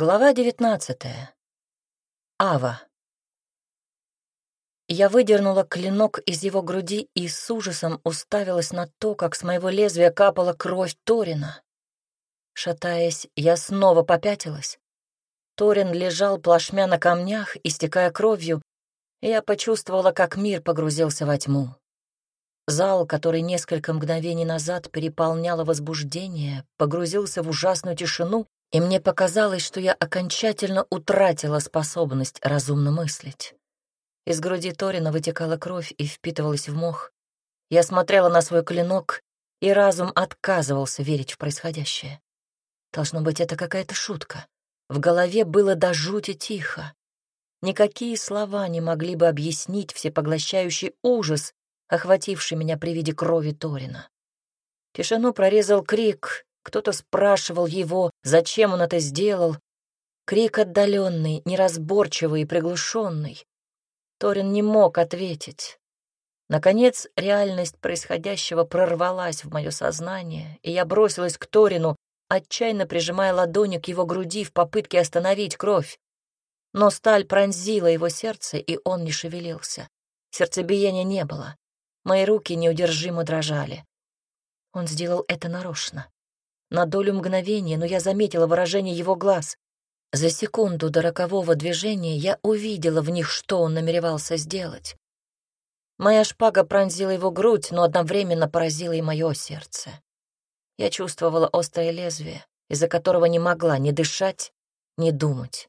Глава девятнадцатая. Ава. Я выдернула клинок из его груди и с ужасом уставилась на то, как с моего лезвия капала кровь Торина. Шатаясь, я снова попятилась. Торин лежал плашмя на камнях, истекая кровью, и я почувствовала, как мир погрузился во тьму. Зал, который несколько мгновений назад переполняло возбуждение, погрузился в ужасную тишину, и мне показалось, что я окончательно утратила способность разумно мыслить. Из груди Торина вытекала кровь и впитывалась в мох. Я смотрела на свой клинок, и разум отказывался верить в происходящее. Должно быть, это какая-то шутка. В голове было до жути тихо. Никакие слова не могли бы объяснить всепоглощающий ужас, охвативший меня при виде крови Торина. Тишину прорезал крик, кто-то спрашивал его, зачем он это сделал. Крик отдаленный, неразборчивый и приглушенный. Торин не мог ответить. Наконец, реальность происходящего прорвалась в мое сознание, и я бросилась к Торину, отчаянно прижимая ладонью к его груди в попытке остановить кровь. Но сталь пронзила его сердце, и он не шевелился. Сердцебиения не было. Мои руки неудержимо дрожали. Он сделал это нарочно на долю мгновения, но я заметила выражение его глаз. За секунду до рокового движения я увидела в них, что он намеревался сделать. Моя шпага пронзила его грудь, но одновременно поразила и мое сердце. Я чувствовала острое лезвие, из-за которого не могла ни дышать, ни думать.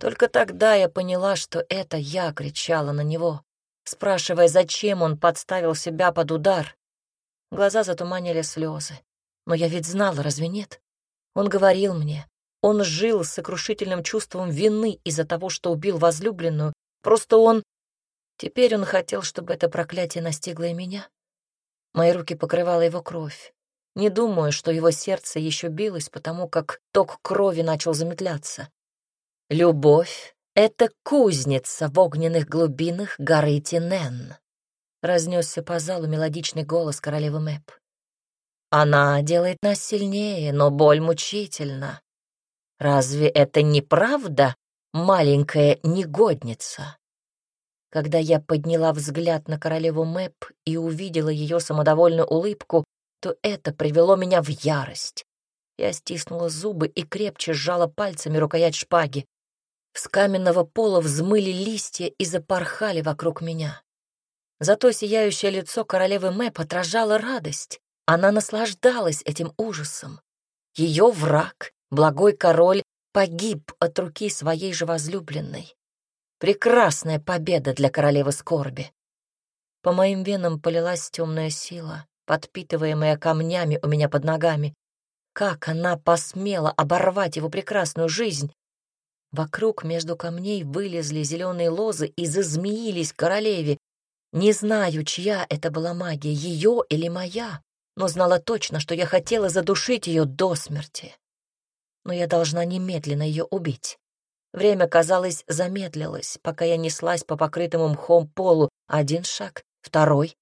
Только тогда я поняла, что это я кричала на него, спрашивая, зачем он подставил себя под удар. Глаза затуманили слезы. Но я ведь знала, разве нет? Он говорил мне. Он жил с сокрушительным чувством вины из-за того, что убил возлюбленную. Просто он... Теперь он хотел, чтобы это проклятие настигло и меня. Мои руки покрывала его кровь. Не думаю, что его сердце еще билось, потому как ток крови начал замедляться. «Любовь — это кузница в огненных глубинах горы Тинен», — разнесся по залу мелодичный голос королевы Мэп. Она делает нас сильнее, но боль мучительна. Разве это не правда, маленькая негодница? Когда я подняла взгляд на королеву Мэп и увидела ее самодовольную улыбку, то это привело меня в ярость. Я стиснула зубы и крепче сжала пальцами рукоять шпаги. С каменного пола взмыли листья и запорхали вокруг меня. Зато сияющее лицо королевы Мэп отражало радость. Она наслаждалась этим ужасом. Ее враг, благой король, погиб от руки своей же возлюбленной. Прекрасная победа для королевы скорби. По моим венам полилась темная сила, подпитываемая камнями у меня под ногами. Как она посмела оборвать его прекрасную жизнь? Вокруг между камней вылезли зеленые лозы и зазмеились королеве. Не знаю, чья это была магия, ее или моя но знала точно, что я хотела задушить ее до смерти. Но я должна немедленно ее убить. Время, казалось, замедлилось, пока я неслась по покрытому мхом полу. Один шаг, второй.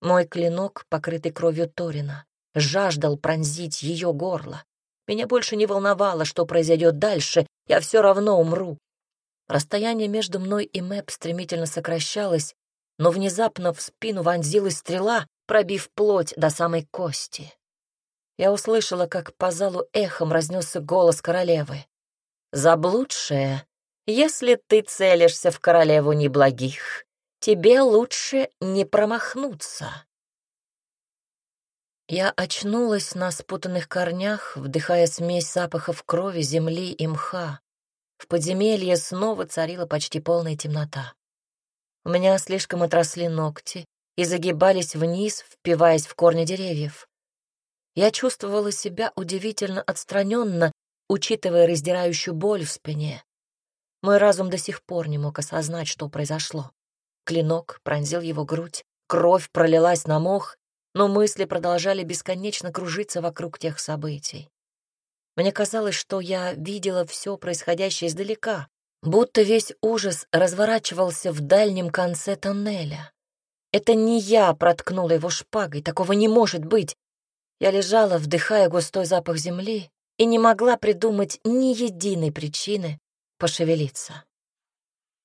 Мой клинок, покрытый кровью Торина, жаждал пронзить ее горло. Меня больше не волновало, что произойдет дальше, я все равно умру. Расстояние между мной и Мэп стремительно сокращалось, но внезапно в спину вонзилась стрела, пробив плоть до самой кости. Я услышала, как по залу эхом разнесся голос королевы. «Заблудшая, если ты целишься в королеву неблагих, тебе лучше не промахнуться». Я очнулась на спутанных корнях, вдыхая смесь запахов крови, земли и мха. В подземелье снова царила почти полная темнота. У меня слишком отросли ногти, и загибались вниз, впиваясь в корни деревьев. Я чувствовала себя удивительно отстраненно, учитывая раздирающую боль в спине. Мой разум до сих пор не мог осознать, что произошло. Клинок пронзил его грудь, кровь пролилась на мох, но мысли продолжали бесконечно кружиться вокруг тех событий. Мне казалось, что я видела все происходящее издалека, будто весь ужас разворачивался в дальнем конце тоннеля. Это не я проткнула его шпагой, такого не может быть. Я лежала, вдыхая густой запах земли, и не могла придумать ни единой причины пошевелиться.